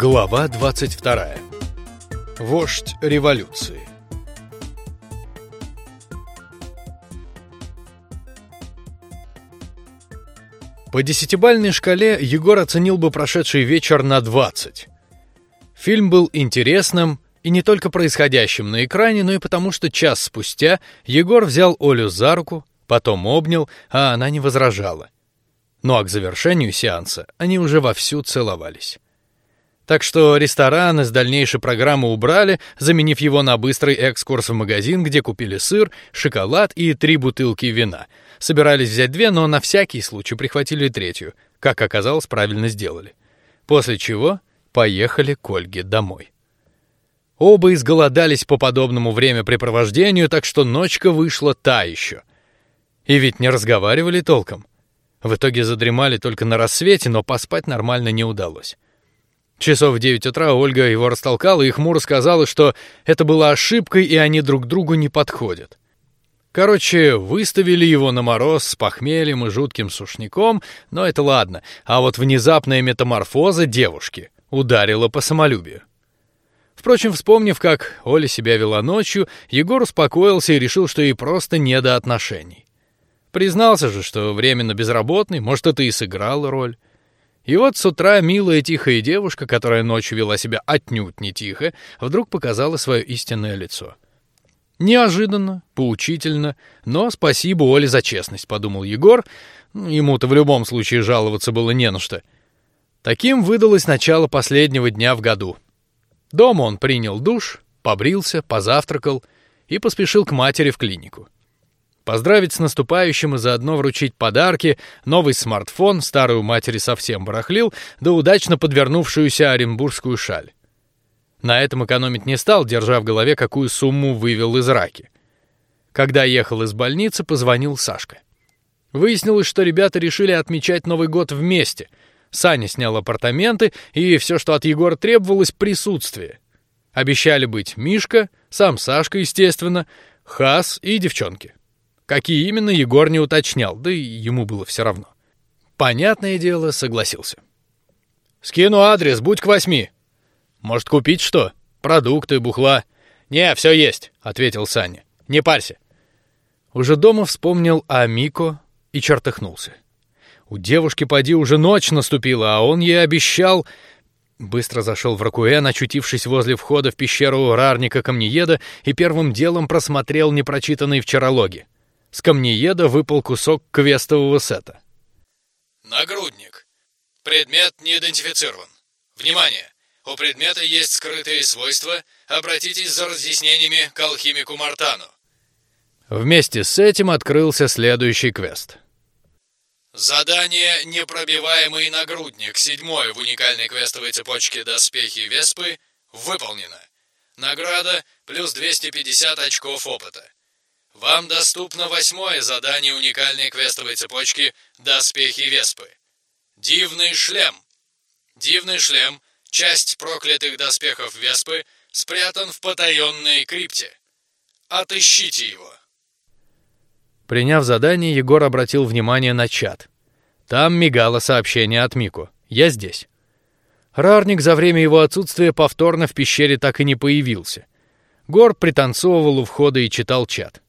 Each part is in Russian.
Глава 22. Вождь революции. По десятибальной шкале Егор оценил бы прошедший вечер на 20. Фильм был интересным и не только происходящим на экране, но и потому, что час спустя Егор взял Олю за руку, потом обнял, а она не возражала. Ну а к завершению сеанса они уже вовсю целовались. Так что ресторан из дальнейшей программы убрали, заменив его на быстрый экскурс в магазин, где купили сыр, шоколад и три бутылки вина. Собирались взять две, но на всякий случай прихватили третью. Как оказалось, правильно сделали. После чего поехали к Ольге домой. Оба изголодались по подобному времяпрепровождению, так что ночка вышла та еще. И ведь не разговаривали толком. В итоге задремали только на рассвете, но поспать нормально не удалось. Часов в девять утра Ольга его растолкала и хмуро сказала, что это была ошибкой и они друг другу не подходят. Короче, выставили его на мороз с похмельем и жутким сушняком, но это ладно. А вот внезапная метаморфоза девушки ударила по самолюбию. Впрочем, вспомнив, как Оля себя вела ночью, Егор успокоился и решил, что ей просто не до отношений. Признался же, что временно безработный, может, это и сыграло роль. И вот с утра милая тихая девушка, которая ночью вела себя отнюдь не тихо, вдруг показала свое истинное лицо. Неожиданно, поучительно, но спасибо Оле за честность, подумал Егор. Ему-то в любом случае жаловаться было не на что. Таким выдалось начало последнего дня в году. Дома он принял душ, побрился, позавтракал и поспешил к матери в клинику поздравить с наступающим и заодно вручить подарки, новый смартфон, старую матери совсем барахлил, да удачно подвернувшуюся оренбургскую шаль. На этом экономить не стал, держа в голове, какую сумму вывел из раки. Когда ехал из больницы, позвонил Сашка. Выяснилось, что ребята решили отмечать Новый год вместе. Саня снял апартаменты, и все, что от Егора требовалось, присутствие. Обещали быть Мишка, сам Сашка, естественно, Хас и девчонки. Какие именно Егор не уточнял, да и ему было все равно. Понятное дело, согласился. Скину адрес, будь к восьми. Может купить что? Продукты, бухла. Не, все есть, ответил Саня. Не парься. Уже дома вспомнил о Мико и чертыхнулся. У девушки поди уже ночь наступила, а он ей обещал. Быстро зашел в Ракуэн, очутившись возле входа в пещеру рарника камнееда, и первым делом просмотрел непрочитанные вчера логи. С камнееда выпал кусок квестового сета. Нагрудник. Предмет не идентифицирован. Внимание! У предмета есть скрытые свойства. Обратитесь за разъяснениями к алхимику Мартану. Вместе с этим открылся следующий квест. Задание «Непробиваемый нагрудник» седьмое в уникальной квестовой цепочке «Доспехи Веспы» выполнено. Награда плюс 250 очков опыта. Вам доступно восьмое задание уникальной квестовой цепочки «Доспехи Веспы». Дивный шлем. Дивный шлем, часть проклятых доспехов Веспы, спрятан в потаенной крипте. Отыщите его. Приняв задание, Егор обратил внимание на чат. Там мигало сообщение от Мику. Я здесь. Рарник за время его отсутствия повторно в пещере так и не появился. Гор пританцовывал у входа и читал чат.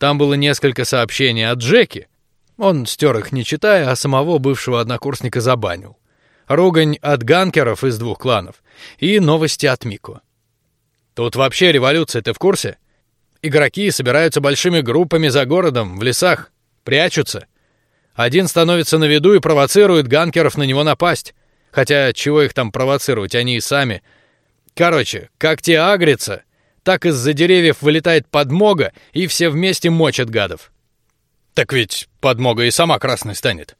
Там было несколько сообщений от Джеки. Он стер их не читая, а самого бывшего однокурсника забанил. Ругань от ганкеров из двух кланов и новости от Мико. Тут вообще революция, ты в курсе? Игроки собираются большими группами за городом, в лесах, прячутся. Один становится на виду и провоцирует ганкеров на него напасть. Хотя чего их там провоцировать, они и сами. Короче, как те агрятся, так из-за деревьев вылетает подмога, и все вместе мочат гадов. Так ведь подмога и сама красной станет.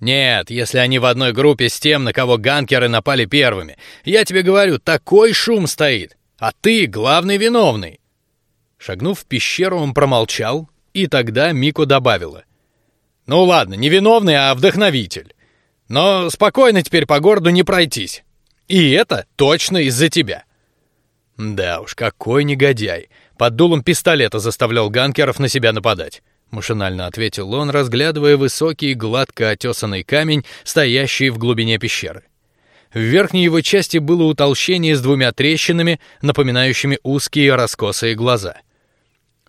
Нет, если они в одной группе с тем, на кого ганкеры напали первыми. Я тебе говорю, такой шум стоит, а ты главный виновный. Шагнув в пещеру, он промолчал, и тогда Мико добавила: "Ну ладно, не виновный, а вдохновитель. Но спокойно теперь по городу не пройтись. И это точно из-за тебя. Да уж, какой негодяй! Под дулом пистолета заставлял ганкеров на себя нападать. Машинально ответил он, разглядывая высокий гладко отесанный камень, стоящий в глубине пещеры. В верхней его части было утолщение с двумя трещинами, напоминающими узкие раскосые глаза.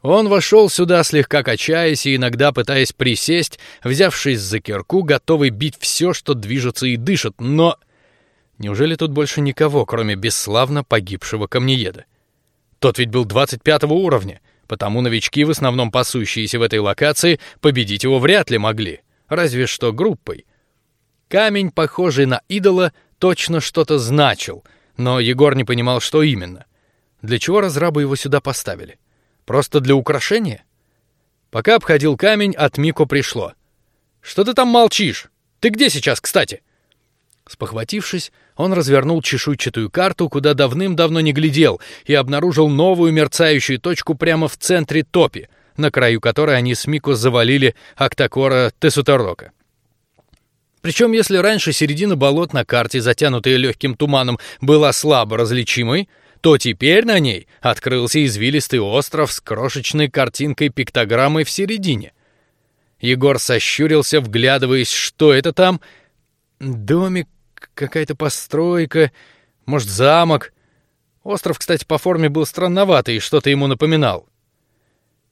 Он вошел сюда, слегка качаясь и иногда пытаясь присесть, взявшись за кирку, готовый бить все, что движется и дышит. Но неужели тут больше никого, кроме бесславно погибшего камнееда? Тот ведь был двадцать пятого уровня, потому новички, в основном пасущиеся в этой локации, победить его вряд ли могли, разве что группой. Камень, похожий на идола, точно что-то значил, но Егор не понимал, что именно. Для чего разрабы его сюда поставили? Просто для украшения? Пока обходил камень, от Мико пришло. Что ты там молчишь? Ты где сейчас, кстати? Спохватившись, он развернул чешуйчатую карту, куда давным-давно не глядел, и обнаружил новую мерцающую точку прямо в центре топи, на краю которой они с Мико завалили Актакора Тесуторока. Причем, если раньше середина болот на карте, затянутая легким туманом, была слабо различимой, то теперь на ней открылся извилистый остров с крошечной картинкой пиктограммой в середине. Егор сощурился, вглядываясь, что это там. Домик, какая-то постройка, может замок. Остров, кстати, по форме был странноватый и что-то ему напоминал.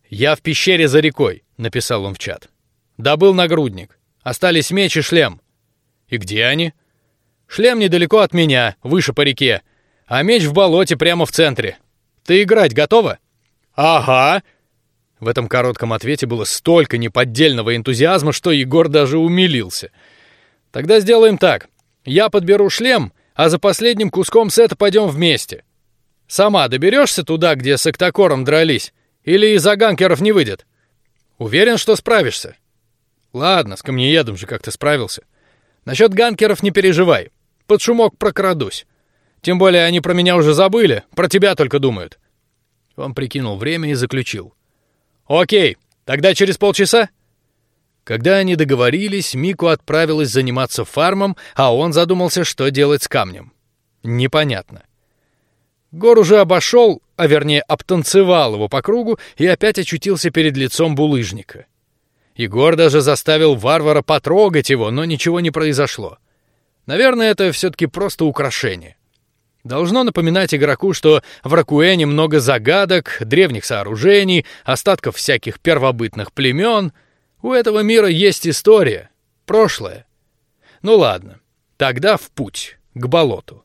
Я в пещере за рекой, написал он в чат. Добыл нагрудник. Остались меч и шлем. И где они? Шлем недалеко от меня, выше по реке, а меч в болоте прямо в центре. Ты играть готова? Ага. В этом коротком ответе было столько неподдельного энтузиазма, что Егор даже умилился. Тогда сделаем так: я подберу шлем, а за последним куском сета пойдем вместе. Сама доберешься туда, где с Актакором дрались, или из-за ганкеров не выйдет? Уверен, что справишься. Ладно, с камнеедом же как-то справился. Насчет ганкеров не переживай. Под шумок прокрадусь. Тем более они про меня уже забыли, про тебя только думают. Он прикинул время и заключил. Окей, тогда через полчаса. Когда они договорились, Мику отправилась заниматься фармом, а он задумался, что делать с камнем. Непонятно. Гор уже обошел, а вернее обтанцевал его по кругу и опять очутился перед лицом булыжника. Егор даже заставил варвара потрогать его, но ничего не произошло. Наверное, это все-таки просто украшение. Должно напоминать игроку, что в Ракуэне много загадок, древних сооружений, остатков всяких первобытных племен. У этого мира есть история, прошлое. Ну ладно, тогда в путь к болоту.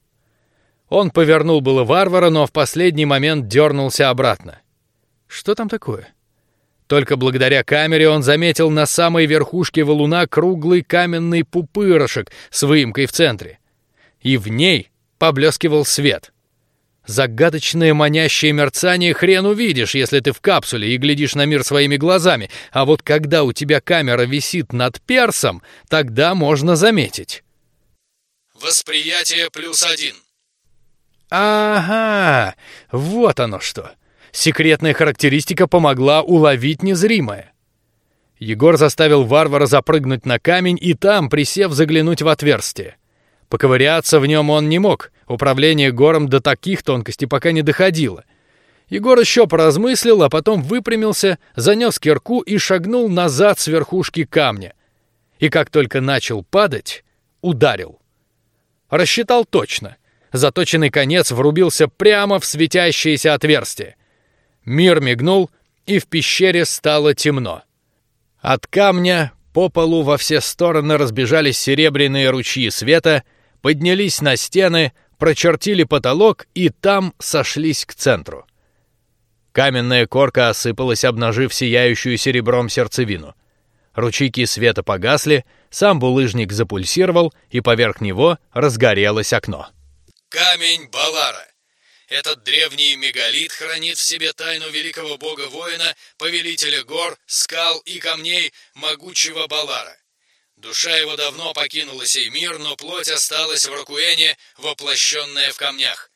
Он повернул было варвара, но в последний момент дернулся обратно. Что там такое? Только благодаря камере он заметил на самой верхушке валуна круглый каменный пупырышек с выемкой в центре, и в ней поблескивал свет. Загадочное манящее мерцание хрен увидишь, если ты в капсуле и глядишь на мир своими глазами, а вот когда у тебя камера висит над персом, тогда можно заметить. Восприятие плюс один. Ага, вот оно что. Секретная характеристика помогла уловить незримое. Егор заставил варвара запрыгнуть на камень и там, присев, заглянуть в отверстие. Поковыряться в нем он не мог. Управление гором до таких тонкостей пока не доходило. Егор еще поразмыслил, а потом выпрямился, занес кирку и шагнул назад с верхушки камня. И как только начал падать, ударил. Рассчитал точно. Заточенный конец врубился прямо в светящееся отверстие. Мир мигнул, и в пещере стало темно. От камня по полу во все стороны разбежались серебряные ручьи света, поднялись на стены, прочертили потолок и там сошлись к центру. Каменная корка осыпалась, обнажив сияющую серебром сердцевину. Ручейки света погасли, сам булыжник запульсировал, и поверх него разгорелось окно. Камень Балара. Этот древний мегалит хранит в себе тайну великого бога-воина, повелителя гор, скал и камней, могучего Балара. Душа его давно покинула сей мир, но плоть осталась в Ракуэне, воплощенная в камнях.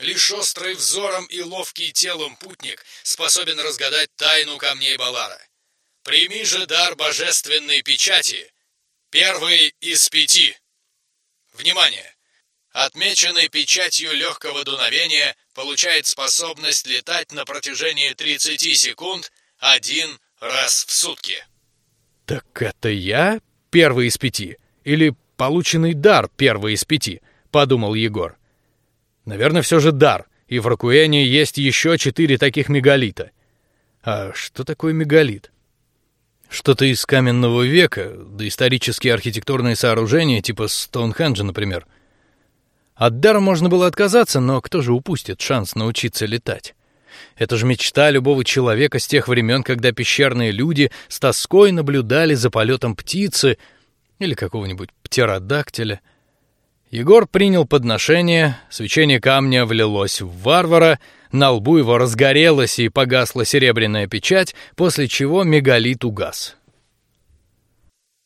Лишь острый взором и ловкий телом путник способен разгадать тайну камней Балара. Прими же дар божественной печати, первый из пяти. Внимание! отмеченный печатью легкого дуновения, получает способность летать на протяжении 30 секунд один раз в сутки. Так это я первый из пяти или полученный дар первый из пяти? подумал Егор. Наверное, все же дар, и в Ракуэне есть еще четыре таких мегалита. А что такое мегалит? Что-то из каменного века, да исторические архитектурные сооружения типа Стоунхенджа, например. От дара можно было отказаться, но кто же упустит шанс научиться летать? Это же мечта любого человека с тех времен, когда пещерные люди с тоской наблюдали за полетом птицы или какого-нибудь птеродактиля. Егор принял подношение, свечение камня влилось в варвара, на лбу его разгорелась и погасла серебряная печать, после чего мегалит угас.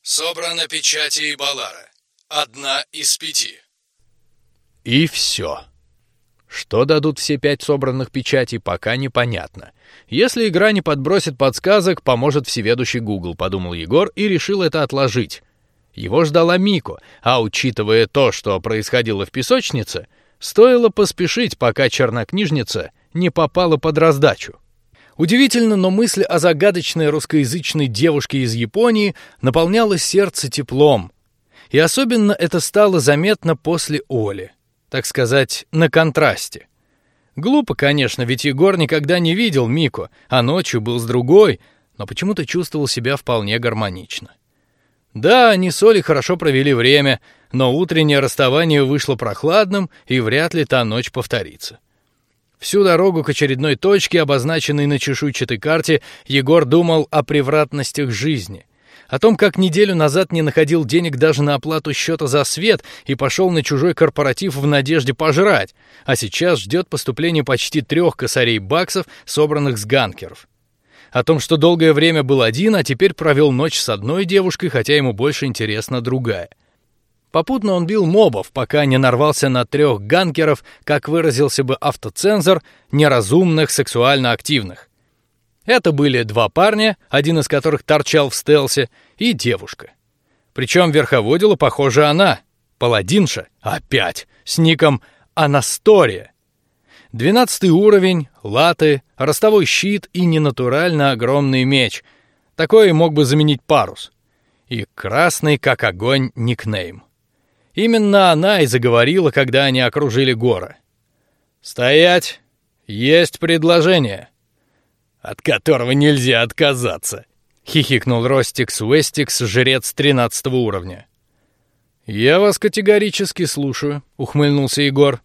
Собрана печати и балара. Одна из пяти. И все. Что дадут все пять собранных печатей, пока непонятно. Если игра не подбросит подсказок, поможет всеведущий Google, подумал Егор и решил это отложить. Его ждала Мико, а учитывая то, что происходило в песочнице, стоило поспешить, пока чернокнижница не попала под раздачу. Удивительно, но мысль о загадочной русскоязычной девушке из Японии наполняла сердце теплом, и особенно это стало заметно после Оли, так сказать, на контрасте. Глупо, конечно, ведь Егор никогда не видел Мико, а ночью был с другой, но почему-то чувствовал себя вполне гармонично. Да, они с Олей хорошо провели время, но утреннее расставание вышло прохладным, и вряд ли та ночь повторится. Всю дорогу к очередной точке, обозначенной на чешуйчатой карте, Егор думал о превратностях жизни, о том, как неделю назад не находил денег даже на оплату счета за свет и пошел на чужой корпоратив в надежде пожрать, а сейчас ждет поступление почти трех косарей баксов, собранных с ганкеров о том, что долгое время был один, а теперь провел ночь с одной девушкой, хотя ему больше интересна другая. Попутно он бил мобов, пока не нарвался на трех ганкеров, как выразился бы автоцензор, неразумных, сексуально активных. Это были два парня, один из которых торчал в стелсе, и девушка. Причем верховодила, похоже, она, паладинша, опять с ником Анастория. Двенадцатый уровень, латы, ростовой щит и ненатурально огромный меч. Такой мог бы заменить парус. И красный, как огонь, никнейм. Именно она и заговорила, когда они окружили горы. Стоять! Есть предложение, от которого нельзя отказаться. Хихикнул Ростикс Уэстикс, жрец тринадцатого уровня. Я вас категорически слушаю, ухмыльнулся Егор.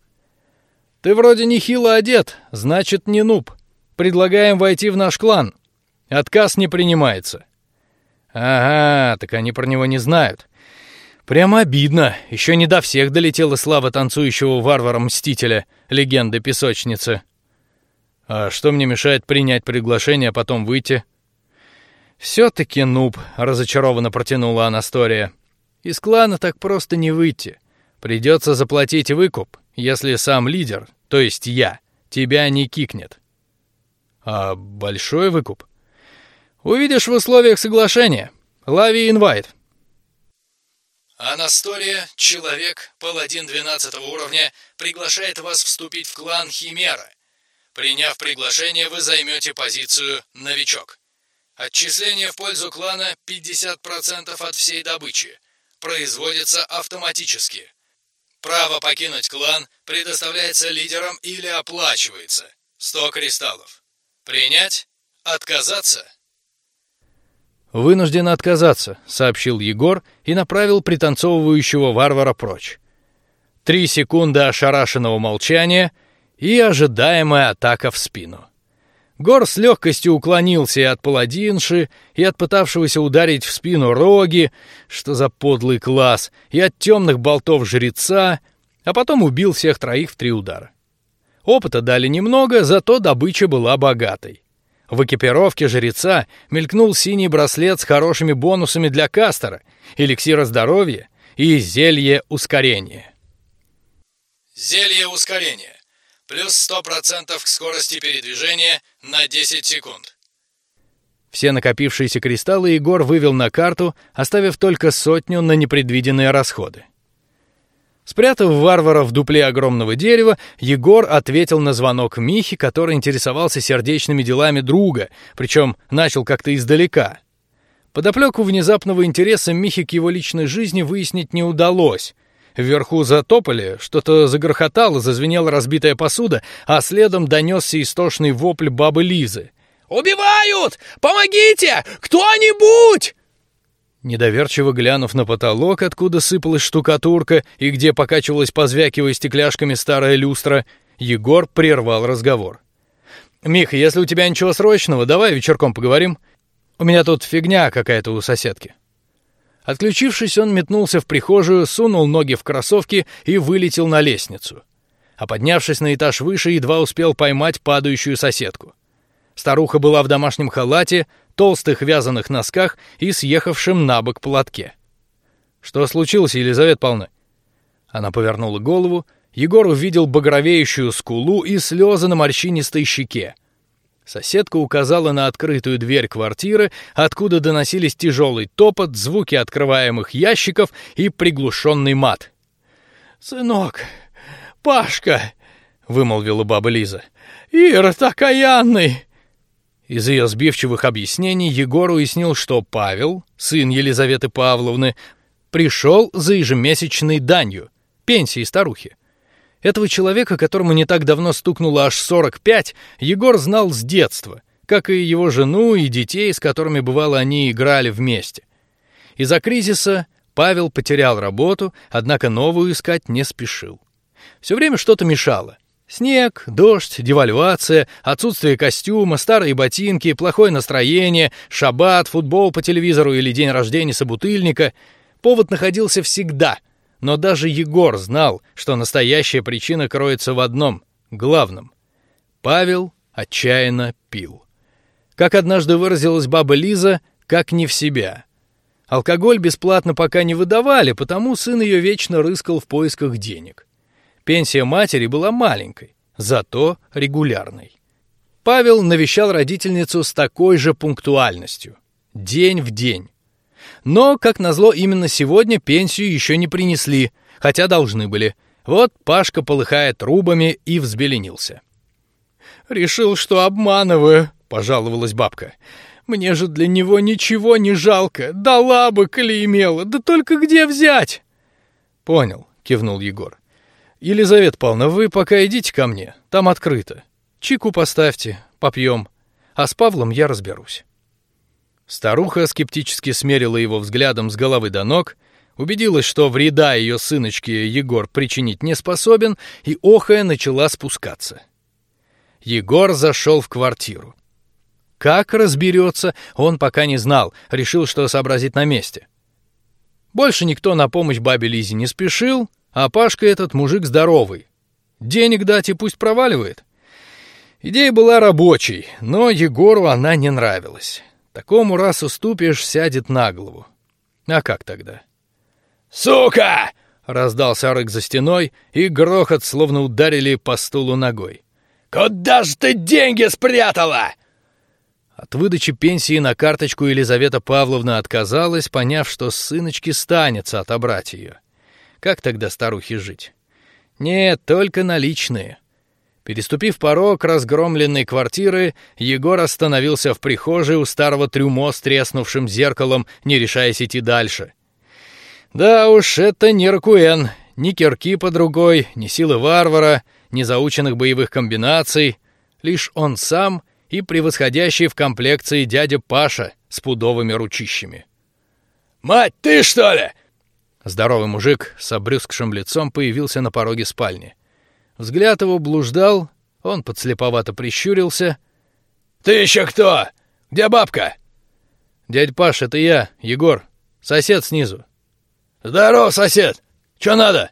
Ты вроде нехило одет, значит не нуб. Предлагаем войти в наш клан. Отказ не принимается. Ага, так они про него не знают. Прямо обидно. Еще не до всех долетела слава танцующего варвара мстителя, легенды песочницы. А что мне мешает принять приглашение, а потом выйти? Все-таки нуб, разочарованно протянула Анастория. Из клана так просто не выйти. Придется заплатить выкуп, если сам лидер то есть я, тебя не кикнет. А большой выкуп? Увидишь в условиях соглашения. Лови инвайт. Анастория, человек, паладин 12 уровня, приглашает вас вступить в клан Химера. Приняв приглашение, вы займете позицию новичок. Отчисление в пользу клана 50% от всей добычи. Производится автоматически. Право покинуть клан предоставляется лидерам или оплачивается. 100 кристаллов. Принять? Отказаться? Вынужден отказаться, сообщил Егор и направил пританцовывающего варвара прочь. Три секунды ошарашенного молчания и ожидаемая атака в спину. Гор с легкостью уклонился и от паладинши, и от пытавшегося ударить в спину роги, что за подлый класс, и от темных болтов жреца, а потом убил всех троих в три удара. Опыта дали немного, зато добыча была богатой. В экипировке жреца мелькнул синий браслет с хорошими бонусами для кастера, эликсира здоровья и зелье ускорения. Зелье ускорения плюс 100% к скорости передвижения на 10 секунд. Все накопившиеся кристаллы Егор вывел на карту, оставив только сотню на непредвиденные расходы. Спрятав варвара в дупле огромного дерева, Егор ответил на звонок Михи, который интересовался сердечными делами друга, причем начал как-то издалека. Подоплеку внезапного интереса Михи к его личной жизни выяснить не удалось. Вверху затопали, что-то загрохотало, зазвенела разбитая посуда, а следом донесся истошный вопль бабы Лизы. «Убивают! Помогите! Кто-нибудь!» Недоверчиво глянув на потолок, откуда сыпалась штукатурка и где покачивалась, позвякивая стекляшками старая люстра, Егор прервал разговор. Миха, если у тебя ничего срочного, давай вечерком поговорим. У меня тут фигня какая-то у соседки. Отключившись, он метнулся в прихожую, сунул ноги в кроссовки и вылетел на лестницу. А поднявшись на этаж выше, едва успел поймать падающую соседку. Старуха была в домашнем халате, толстых вязаных носках и съехавшем на бок платке. Что случилось, Елизавета Павловна? Она повернула голову. Егор увидел багровеющую скулу и слезы на морщинистой щеке. Соседка указала на открытую дверь квартиры, откуда доносились тяжелый топот, звуки открываемых ящиков и приглушенный мат. Сынок, Пашка, вымолвила баба Лиза. Ира такаянный. Из ее сбивчивых объяснений Егор уяснил, что Павел, сын Елизаветы Павловны, пришел за ежемесячной данью, пенсией старухи. Этого человека, которому не так давно стукнуло аж 45, Егор знал с детства, как и его жену и детей, с которыми бывало они играли вместе. Из-за кризиса Павел потерял работу, однако новую искать не спешил. Все время что-то мешало. Снег, дождь, девальвация, отсутствие костюма, старые ботинки, плохое настроение, шаббат, футбол по телевизору или день рождения собутыльника. Повод находился всегда, но даже Егор знал, что настоящая причина кроется в одном, главном. Павел отчаянно пил. Как однажды выразилась баба Лиза, как не в себя. Алкоголь бесплатно пока не выдавали, потому сын ее вечно рыскал в поисках денег. Пенсия матери была маленькой, зато регулярной. Павел навещал родительницу с такой же пунктуальностью, день в день. Но, как назло, именно сегодня пенсию еще не принесли, хотя должны были. Вот Пашка полыхает трубами и взбеленился. Решил, что обманываю, пожаловалась бабка. Мне же для него ничего не жалко, дала бы, коли имела, да только где взять? Понял, кивнул Егор. Елизавета Павловна, вы пока идите ко мне, там открыто. Чику поставьте, попьем, а с Павлом я разберусь. Старуха скептически смерила его взглядом с головы до ног, убедилась, что вреда ее сыночке Егор причинить не способен, и охая начала спускаться. Егор зашел в квартиру. Как разберется, он пока не знал, решил, что сообразит на месте. Больше никто на помощь бабе Лизе не спешил, а Пашка этот мужик здоровый, денег дать и пусть проваливает. Идея была рабочей, но Егору она не нравилась. Такому раз уступишь, сядет на голову. А как тогда? Сука! Раздался рык за стеной, и грохот словно ударили по стулу ногой. Куда ж ты деньги спрятала? От выдачи пенсии на карточку Елизавета Павловна отказалась, поняв, что сыночки станется отобрать ее. Как тогда старухе жить? Нет, только наличные. Переступив порог разгромленной квартиры, Егор остановился в прихожей у старого трюмо с треснувшим зеркалом, не решаясь идти дальше. Да уж, это не Ракуэн, ни кирки по другой, ни силы варвара, ни заученных боевых комбинаций, лишь он сам и превосходящий в комплекции дядя Паша с пудовыми ручищами. Мать, ты что ли? Здоровый мужик с обрюзгшим лицом появился на пороге спальни. Взгляд его блуждал, он подслеповато прищурился. Ты еще кто? Где бабка? Дядь Паш, это я, Егор, сосед снизу. Здоров, сосед. Что надо?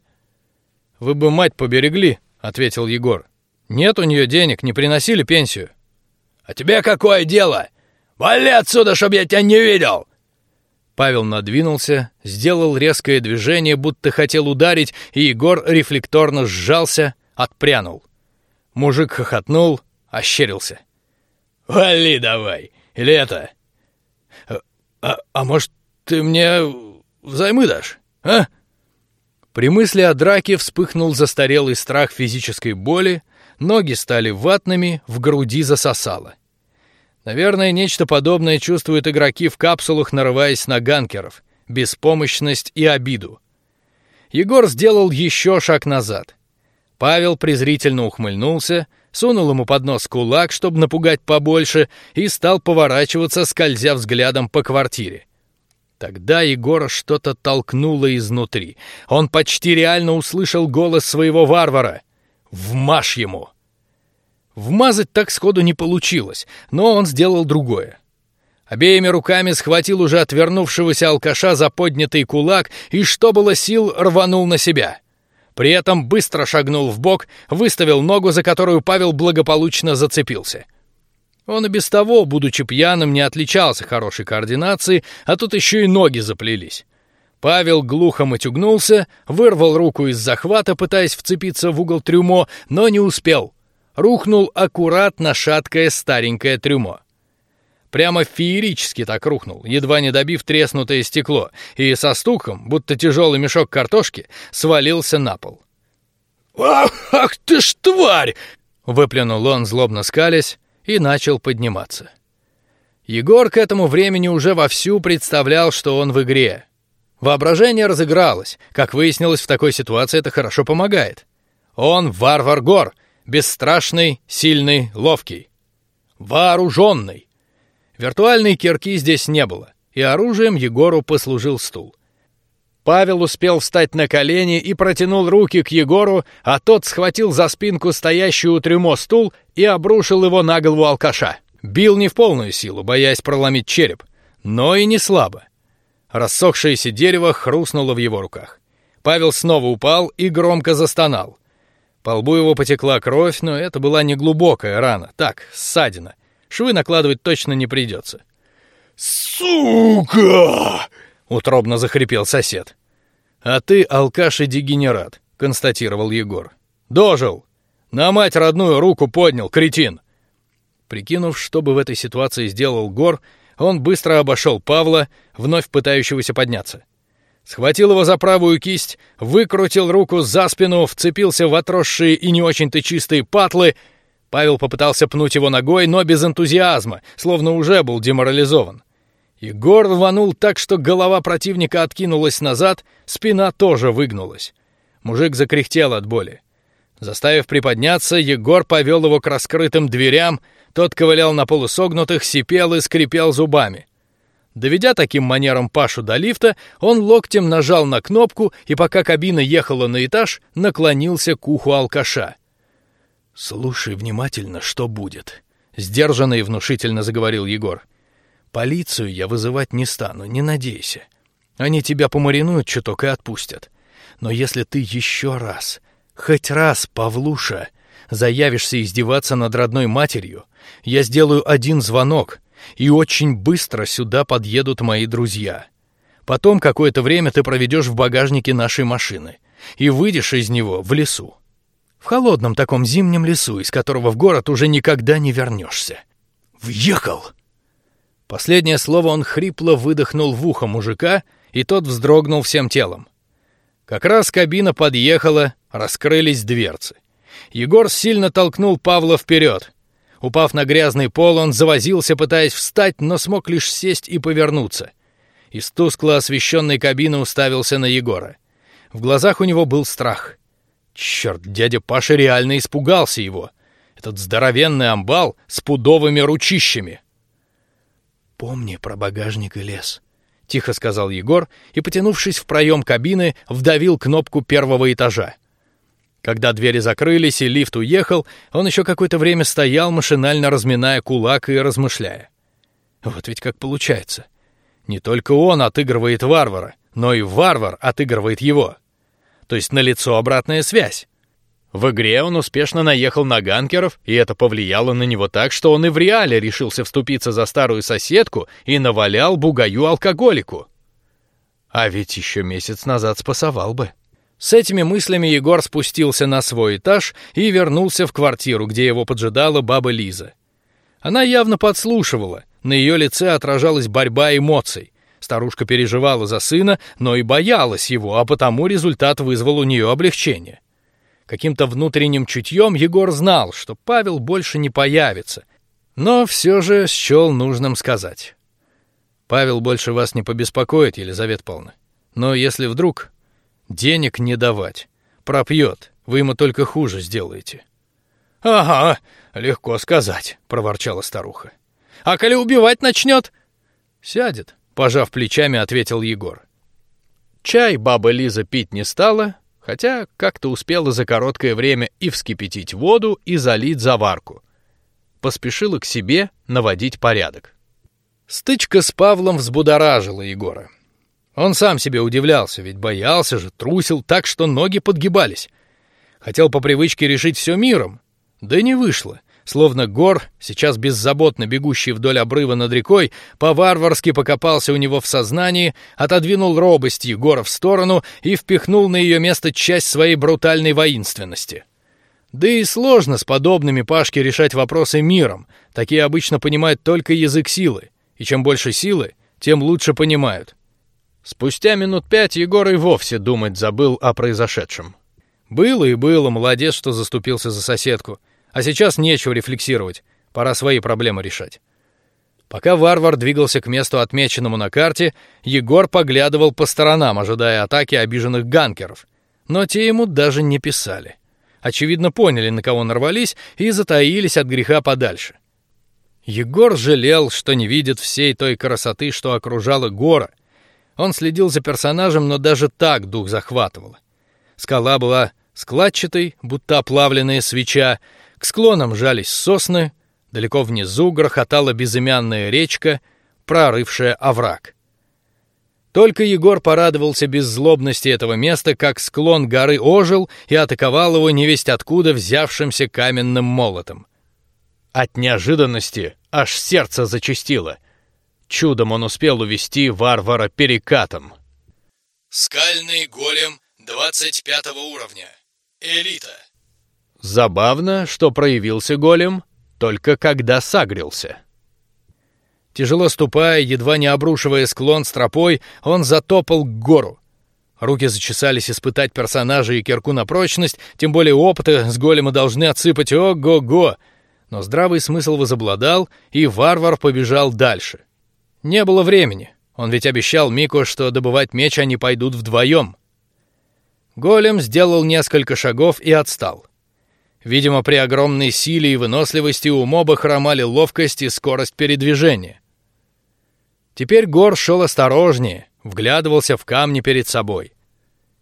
Вы бы мать поберегли, ответил Егор. Нет у нее денег, не приносили пенсию. А тебе какое дело? Вали отсюда, чтоб я тебя не видел! Павел надвинулся, сделал резкое движение, будто хотел ударить, и Егор рефлекторно сжался, отпрянул. Мужик хохотнул, ощерился. Вали давай, или это? А, а, а может ты мне взаймы дашь, а? При мысли о драке вспыхнул застарелый страх физической боли, ноги стали ватными, в груди засосало. Наверное, нечто подобное чувствуют игроки в капсулах, нарываясь на ганкеров, беспомощность и обиду. Егор сделал еще шаг назад. Павел презрительно ухмыльнулся, сунул ему под нос кулак, чтобы напугать побольше, и стал поворачиваться, скользя взглядом по квартире. Тогда Егора что-то толкнуло изнутри. Он почти реально услышал голос своего варвара. «Вмажь ему!» Вмазать так сходу не получилось, но он сделал другое. Обеими руками схватил уже отвернувшегося алкаша за поднятый кулак и, что было сил, рванул на себя. При этом быстро шагнул в бок, выставил ногу, за которую Павел благополучно зацепился. Он и без того, будучи пьяным, не отличался хорошей координацией, а тут еще и ноги заплелись. Павел глухо матюгнулся, вырвал руку из захвата, пытаясь вцепиться в угол трюмо, но не успел. Рухнул аккуратно шаткое старенькое трюмо. Прямо феерически так рухнул, едва не добив треснутое стекло, и со стуком, будто тяжелый мешок картошки, свалился на пол. «Ах, ах ты ж тварь!» — выплюнул он, злобно скалясь, и начал подниматься. Егор к этому времени уже вовсю представлял, что он в игре. Воображение разыгралось. Как выяснилось, в такой ситуации это хорошо помогает. Он варвар Гор, бесстрашный, сильный, ловкий, вооруженный. Виртуальной кирки здесь не было, и оружием Егору послужил стул. Павел успел встать на колени и протянул руки к Егору, а тот схватил за спинку стоящую у трюмо стул и обрушил его на голову алкаша. Бил не в полную силу, боясь проломить череп, но и не слабо. Рассохшееся дерево хрустнуло в его руках. Павел снова упал и громко застонал. По лбу его потекла кровь, но это была не глубокая рана, так ссадина. Швы накладывать точно не придется. Сука! Утробно захрипел сосед. А ты алкаш и дегенерат, констатировал Егор. Дожил. На мать родную руку поднял, кретин. Прикинув, что бы в этой ситуации сделал Гор, он быстро обошел Павла, вновь пытающегося подняться. Схватил его за правую кисть, выкрутил руку за спину, вцепился в отросшие и не очень-то чистые патлы Павел попытался пнуть его ногой, но без энтузиазма, словно уже был деморализован. Егор рванул так, что голова противника откинулась назад, спина тоже выгнулась. Мужик закряхтел от боли. Заставив приподняться, Егор повел его к раскрытым дверям. Тот ковылял на полусогнутых, сипел и скрипел зубами. Доведя таким манером Пашу до лифта, он локтем нажал на кнопку и, пока кабина ехала на этаж, наклонился к уху алкаша. Слушай внимательно, что будет. Сдержанно и внушительно заговорил Егор. Полицию я вызывать не стану, не надейся. Они тебя помаринуют чуток и отпустят. Но если ты еще раз, хоть раз, Павлуша, заявишься издеваться над родной матерью, я сделаю один звонок, и очень быстро сюда подъедут мои друзья. Потом какое-то время ты проведешь в багажнике нашей машины и выйдешь из него в лесу. В холодном таком зимнем лесу, из которого в город уже никогда не вернешься. Въехал. Последнее слово он хрипло выдохнул в ухо мужика, и тот вздрогнул всем телом. Как раз кабина подъехала, раскрылись дверцы. Егор сильно толкнул Павла вперед. Упав на грязный пол, он завозился, пытаясь встать, но смог лишь сесть и повернуться. Из тускло освещенной кабины уставился на Егора. В глазах у него был страх. Черт, дядя Паша реально испугался его. Этот здоровенный амбал с пудовыми ручищами. Помни про багажник и лес, тихо сказал Егор и, потянувшись в проем кабины, вдавил кнопку первого этажа. Когда двери закрылись и лифт уехал, он еще какое-то время стоял, машинально разминая кулак и размышляя. Вот ведь как получается. Не только он отыгрывает варвара, но и варвар отыгрывает его то есть на лицо обратная связь. В игре он успешно наехал на ганкеров, и это повлияло на него так, что он и в реале решился вступиться за старую соседку и навалял бугаю алкоголику. А ведь еще месяц назад спасовал бы. С этими мыслями Егор спустился на свой этаж и вернулся в квартиру, где его поджидала баба Лиза. Она явно подслушивала, на ее лице отражалась борьба эмоций. Старушка переживала за сына, но и боялась его, а потому результат вызвал у нее облегчение. Каким-то внутренним чутьем Егор знал, что Павел больше не появится, но все же счел нужным сказать: Павел больше вас не побеспокоит, Елизавета Павловна. Но если вдруг денег не давать. Пропьет, вы ему только хуже сделаете. Ага, легко сказать, проворчала старуха. А коли убивать начнет? Сядет, пожав плечами, ответил Егор. Чай баба Лиза пить не стала, хотя как-то успела за короткое время и вскипятить воду, и залить заварку. Поспешила к себе наводить порядок. Стычка с Павлом взбудоражила Егора. Он сам себе удивлялся, ведь боялся же, трусил так, что ноги подгибались. Хотел по привычке решить все миром, да не вышло. Словно гор, сейчас беззаботно бегущий вдоль обрыва над рекой, по-варварски покопался у него в сознании, отодвинул робость Егора в сторону и впихнул на ее место часть своей брутальной воинственности. Да и сложно с подобными Пашке решать вопросы миром. Такие обычно понимают только язык силы, и чем больше силы, тем лучше понимают. Спустя минут пять Егор и вовсе думать забыл о произошедшем. Было и было, молодец, что заступился за соседку. А сейчас нечего рефлексировать, пора свои проблемы решать. Пока варвар двигался к месту, отмеченному на карте, Егор поглядывал по сторонам, ожидая атаки обиженных ганкеров. Но те ему даже не писали. Очевидно, поняли, на кого нарвались, и затаились от греха подальше. Егор жалел, что не видит всей той красоты, что окружала гора. Он следил за персонажем, но даже так дух захватывало. Скала была складчатой, будто оплавленная свеча, к склонам жались сосны, далеко внизу грохотала безымянная речка, прорывшая овраг. Только Егор порадовался беззлобности этого места, как склон горы ожил и атаковал его невесть откуда взявшимся каменным молотом. От неожиданности аж сердце зачастило. Чудом он успел увести варвара перекатом. Скальный голем двадцать пятого уровня. Элита. Забавно, что проявился голем только когда сагрился. Тяжело ступая, едва не обрушивая склон с тропой, он затопал к гору. Руки зачесались испытать персонажа и кирку на прочность, тем более опыта с голема должны отсыпать ого-го. Но здравый смысл возобладал, и варвар побежал дальше. Не было времени. Он ведь обещал Мику, что добывать меч они пойдут вдвоем. Голем сделал несколько шагов и отстал. Видимо, при огромной силе и выносливости у моба хромали ловкость и скорость передвижения. Теперь Гор шел осторожнее, вглядывался в камни перед собой.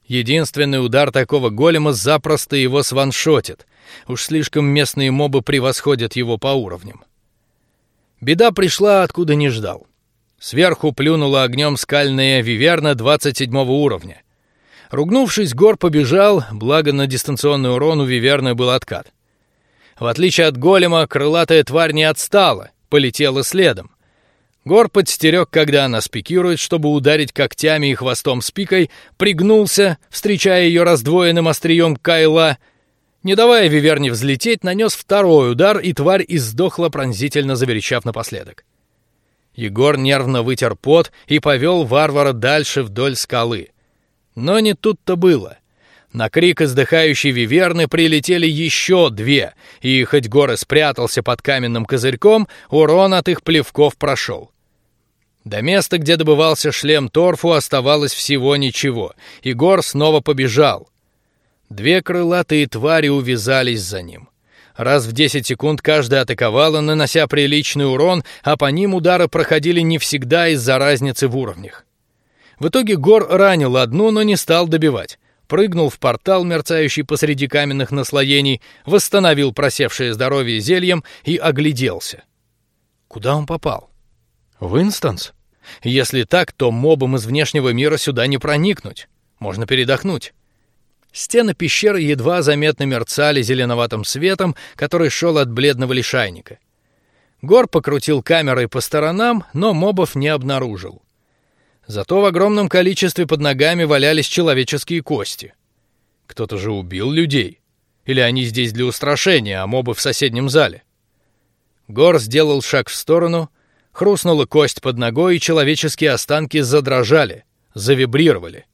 Единственный удар такого голема запросто его сваншотит. Уж слишком местные мобы превосходят его по уровням. Беда пришла откуда не ждал. Сверху плюнула огнем скальная виверна двадцать седьмого уровня. Ругнувшись, Гор побежал, благо на дистанционный урон у Виверны был откат. В отличие от голема, крылатая тварь не отстала, полетела следом. Гор подстерег, когда она спикирует, чтобы ударить когтями и хвостом с пикой, пригнулся, встречая ее раздвоенным острием кайла. Не давая Виверне взлететь, нанес второй удар, и тварь издохла пронзительно заверещав напоследок. Егор нервно вытер пот и повел варвара дальше вдоль скалы. Но не тут-то было. На крик издыхающей виверны прилетели еще две, и хоть горы спрятался под каменным козырьком, урон от их плевков прошел. До места, где добывался шлем торфу, оставалось всего ничего, и гор снова побежал. Две крылатые твари увязались за ним. Раз в десять секунд каждая атаковала, нанося приличный урон, а по ним удары проходили не всегда из-за разницы в уровнях. В итоге Гор ранил одну, но не стал добивать. Прыгнул в портал, мерцающий посреди каменных наслоений, восстановил просевшее здоровье зельем и огляделся. Куда он попал? В инстанс? Если так, то мобам из внешнего мира сюда не проникнуть. Можно передохнуть. Стены пещеры едва заметно мерцали зеленоватым светом, который шел от бледного лишайника. Гор покрутил камерой по сторонам, но мобов не обнаружил. Зато в огромном количестве под ногами валялись человеческие кости. Кто-то же убил людей, или они здесь для устрашения, а мобы в соседнем зале. Гор сделал шаг в сторону, хрустнула кость под ногой, и человеческие останки задрожали, завибрировали.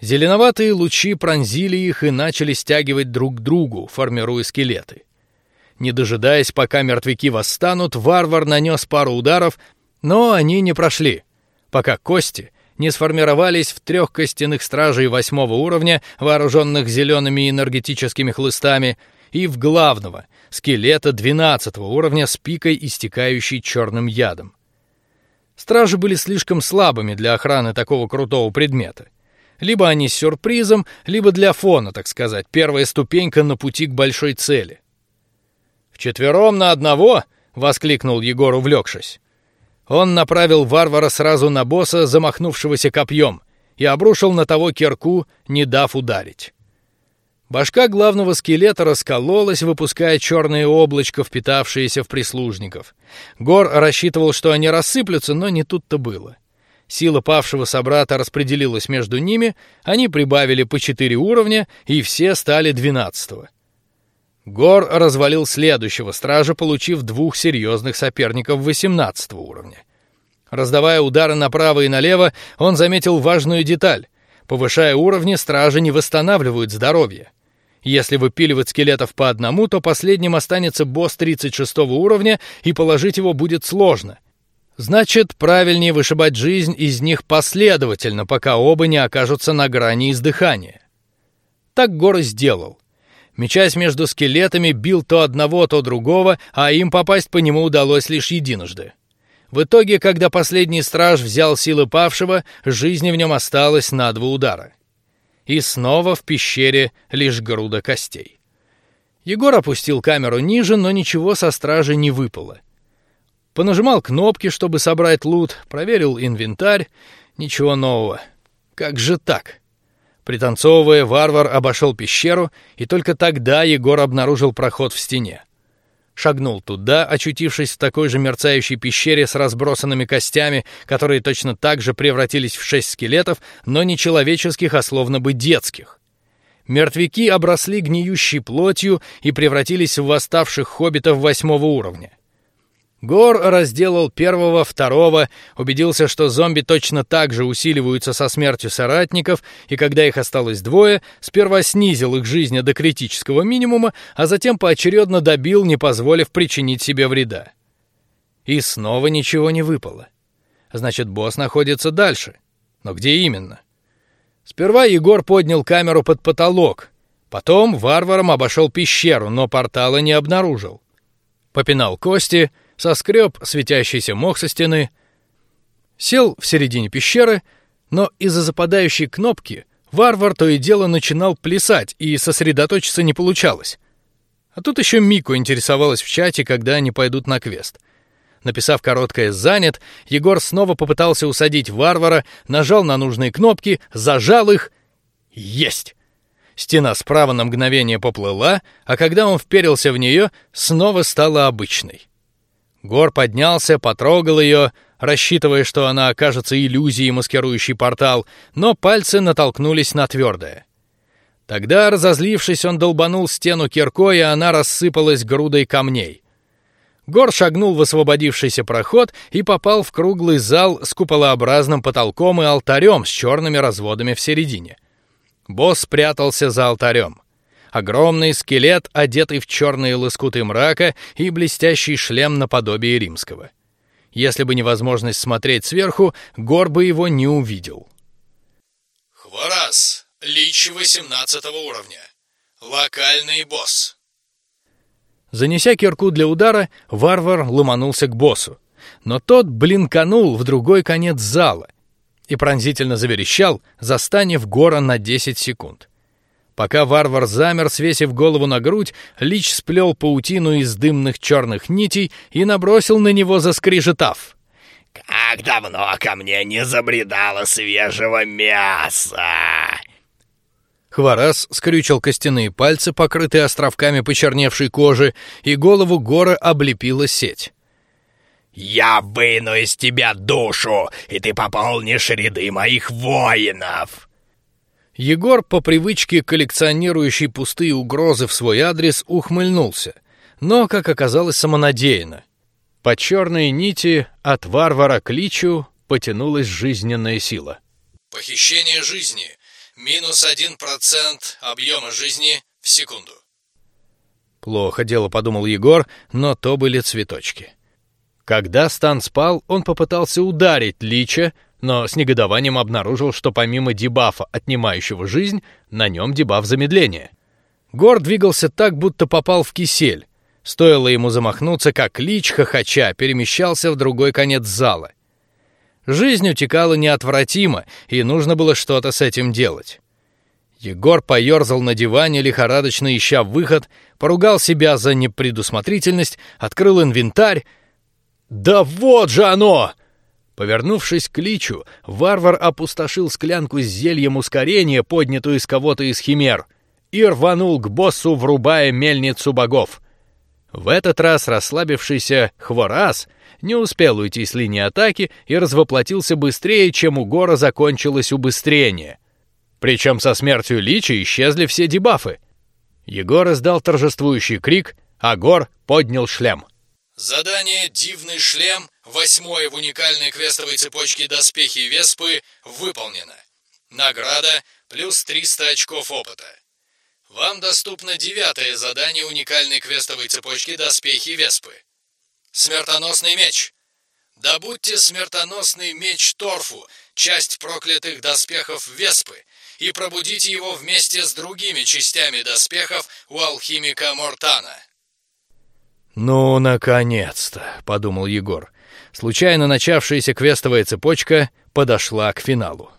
Зеленоватые лучи пронзили их и начали стягивать друг к другу, формируя скелеты. Не дожидаясь, пока мертвяки восстанут, варвар нанес пару ударов, но они не прошли пока кости не сформировались в трех костяных стражей восьмого уровня, вооруженных зелеными энергетическими хлыстами, и в главного скелета двенадцатого уровня с пикой, истекающей черным ядом. Стражи были слишком слабыми для охраны такого крутого предмета. Либо они с сюрпризом, либо для фона, так сказать, первая ступенька на пути к большой цели. В четвером на одного, воскликнул Егор, увлекшись. Он направил варвара сразу на босса, замахнувшегося копьем, и обрушил на того кирку, не дав ударить. Башка главного скелета раскололась, выпуская черные облачко, впитавшиеся в прислужников. Гор рассчитывал, что они рассыплются, но не тут-то было. Сила павшего собрата распределилась между ними, они прибавили по четыре уровня, и все стали двенадцатого. Гор развалил следующего стража, получив двух серьезных соперников восемнадцатого уровня. Раздавая удары направо и налево, он заметил важную деталь: повышая уровни, стражи не восстанавливают здоровье. Если выпиливать скелетов по одному, то последним останется босс 36 уровня, и положить его будет сложно. Значит, правильнее вышибать жизнь из них последовательно, пока оба не окажутся на грани издыхания. Так Гор сделал. Мечась между скелетами, бил то одного, то другого, а им попасть по нему удалось лишь единожды. В итоге, когда последний страж взял силы павшего, жизни в нем осталось на два удара. И снова в пещере лишь груда костей. Егор опустил камеру ниже, но ничего со стражи не выпало. Понажимал кнопки, чтобы собрать лут, проверил инвентарь, ничего нового. Как же так? Пританцовывая, варвар обошел пещеру, и только тогда Егор обнаружил проход в стене. Шагнул туда, очутившись в такой же мерцающей пещере с разбросанными костями, которые точно так же превратились в шесть скелетов, но не человеческих, а словно бы детских. Мертвяки обросли гниющей плотью и превратились в восставших хоббитов восьмого уровня. Гор разделал первого, второго, убедился, что зомби точно так же усиливаются со смертью соратников, и когда их осталось двое, сперва снизил их жизнь до критического минимума, а затем поочередно добил, не позволив причинить себе вреда. И снова ничего не выпало. Значит, босс находится дальше. Но где именно? Сперва Егор поднял камеру под потолок, потом варваром обошел пещеру, но портала не обнаружил. Попинал кости соскреб светящийся мох со стены, сел в середине пещеры, но из-за западающей кнопки варвар то и дело начинал плясать, и сосредоточиться не получалось. А тут еще Мику интересовалась в чате, когда они пойдут на квест. Написав короткое «занят», Егор снова попытался усадить варвара, нажал на нужные кнопки, зажал их. Есть! Стена справа на мгновение поплыла, а когда он вперился в нее, снова стала обычной. Гор поднялся, потрогал ее, рассчитывая, что она окажется иллюзией, маскирующей портал, но пальцы натолкнулись на твердое. Тогда, разозлившись, он долбанул стену киркой, и она рассыпалась грудой камней. Гор шагнул в освободившийся проход и попал в круглый зал с куполообразным потолком и алтарем с черными разводами в середине. Босс спрятался за алтарем. Огромный скелет, одетый в черные лоскуты мрака и блестящий шлем наподобие римского. Если бы невозможность смотреть сверху, Гор бы его не увидел. Хворас, лич 18 уровня, локальный босс. Занеся кирку для удара, варвар ломанулся к боссу, но тот блинканул в другой конец зала и пронзительно заверещал, застанив Гора на 10 секунд. Пока варвар замер, свесив голову на грудь, Лич сплел паутину из дымных черных нитей и набросил на него, заскрежетав. «Как давно ко мне не забредало свежего мяса!» Хварас скрючил костяные пальцы, покрытые островками почерневшей кожи, и голову Гора облепила сеть. «Я выну из тебя душу, и ты пополнишь ряды моих воинов!» Егор, по привычке коллекционирующий пустые угрозы в свой адрес, ухмыльнулся, но, как оказалось, самонадеянно. По черной нити от варвара к личу потянулась жизненная сила. Похищение жизни. Минус один процент объема жизни в секунду. Плохо дело, подумал Егор, но то были цветочки. Когда Стан спал, он попытался ударить Лича, но с негодованием обнаружил, что помимо дебафа, отнимающего жизнь, на нем дебаф замедления. Гор двигался так, будто попал в кисель. Стоило ему замахнуться, как Лич хохоча перемещался в другой конец зала. Жизнь утекала неотвратимо, и нужно было что-то с этим делать. Егор поерзал на диване, лихорадочно ища выход, поругал себя за непредусмотрительность, открыл инвентарь. Да вот же оно! Повернувшись к Личу, варвар опустошил склянку с зельем ускорения, поднятую из кого-то из химер, и рванул к боссу, врубая мельницу богов. В этот раз расслабившийся Хворас не успел уйти с линии атаки и развоплотился быстрее, чем у Гора закончилось убыстрение. Причем со смертью Лича исчезли все дебафы. Егор издал торжествующий крик, а Гор поднял шлем. Задание «Дивный шлем» восьмое в уникальной квестовой цепочке доспехи Веспы выполнено. Награда плюс 300 очков опыта. Вам доступно девятое задание уникальной квестовой цепочки доспехи Веспы. Смертоносный меч. Добудьте смертоносный меч Торфу, часть проклятых доспехов Веспы, и пробудите его вместе с другими частями доспехов у алхимика Мортана. Ну, наконец-то, подумал Егор. Случайно начавшаяся квестовая цепочка подошла к финалу.